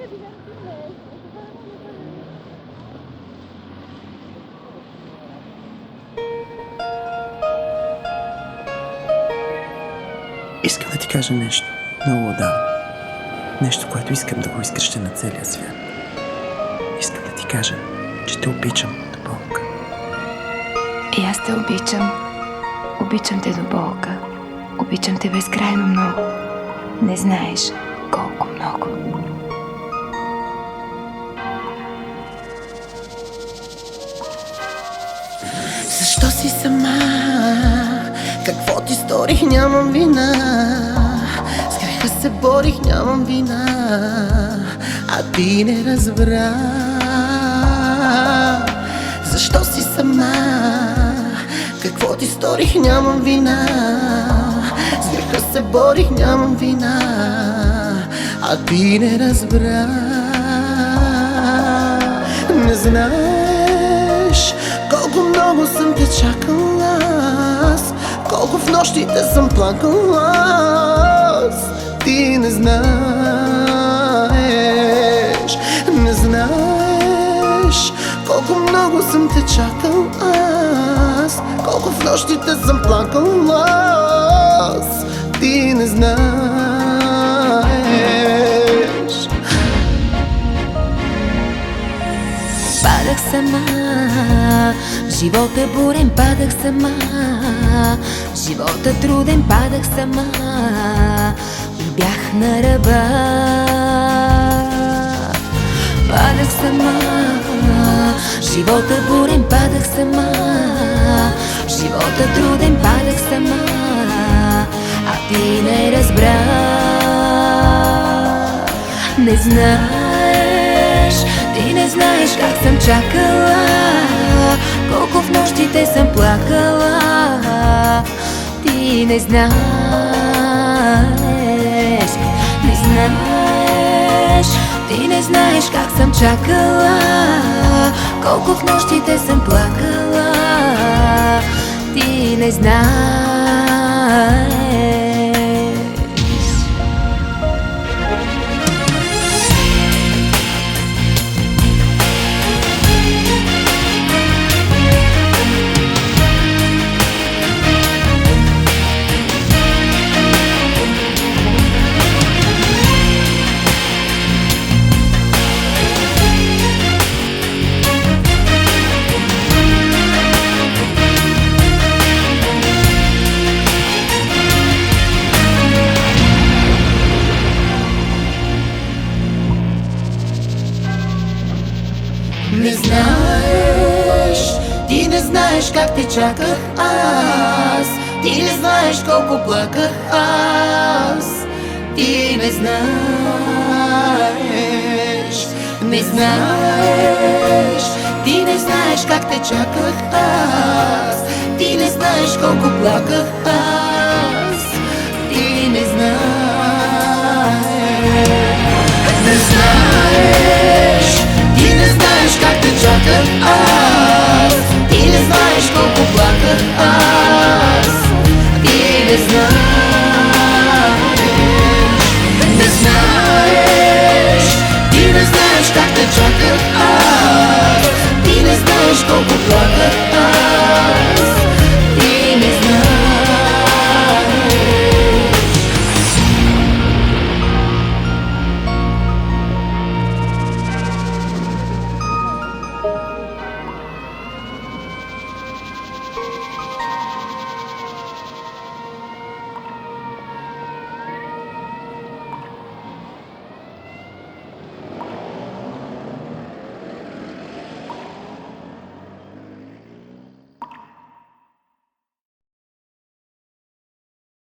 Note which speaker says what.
Speaker 1: Искам да ти кажа нещо. Много отдавна. Нещо, което искам да го изкреща на целия свят. Искам да ти кажа, че те обичам до болка.
Speaker 2: И аз те обичам. Обичам те до болка. Обичам те безкрайно много. Не знаеш колко много.
Speaker 3: Си сама? Какво ти сторих? Нямам вина. С греха се борих, нямам вина. А ти не разбра. Защо си сама? Какво ти сторих? Нямам вина. С греха се борих, нямам вина. А ти не разбра. Не колко много съм те чакала аз. Колко в нощите съм плакала аз. Ти не знаеш, не знаеш Колко много съм те чакал аз. Колко в нощите съм плакала аз. Ти не знаеш
Speaker 4: живот е бурен, падах сама. Живота труден, падах сама. И бях на ръба. Падах сама, живота бурен, падах сама. Живота труден, падах сама. А ти не разбра. Не знаеш, ти не знаеш как съм чакала Нощите съм плакала. Ти не знаеш, не знаеш. Ти не знаеш как съм чакала. Колко в нощите съм плакала. Ти не знаеш
Speaker 3: Не знаеш, ти не знаеш как те чаках аз. Ти не знаеш колко плаках аз. Ти не знаеш, не знаеш. Ти не знаеш как те чаках аз. Ти не знаеш колко плаках аз Ти